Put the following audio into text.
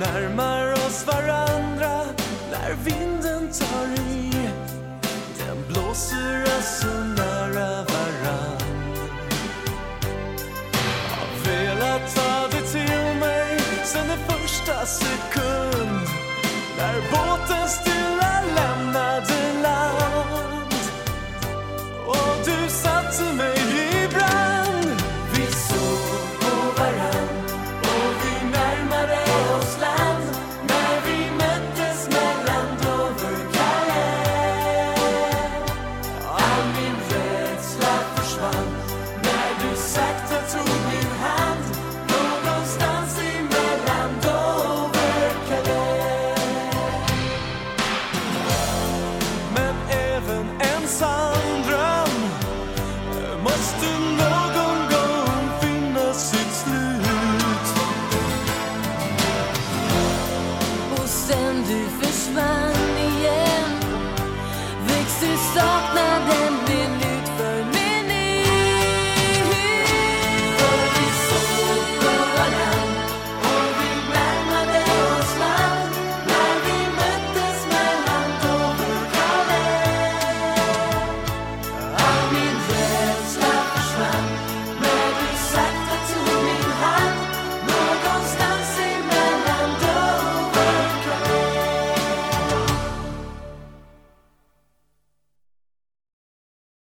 närmar oss varandra när vinden tar i. Den blåser oss så nära varann. Har velat ta det till mig sen den första sekund Du försvann igen, växte saknaden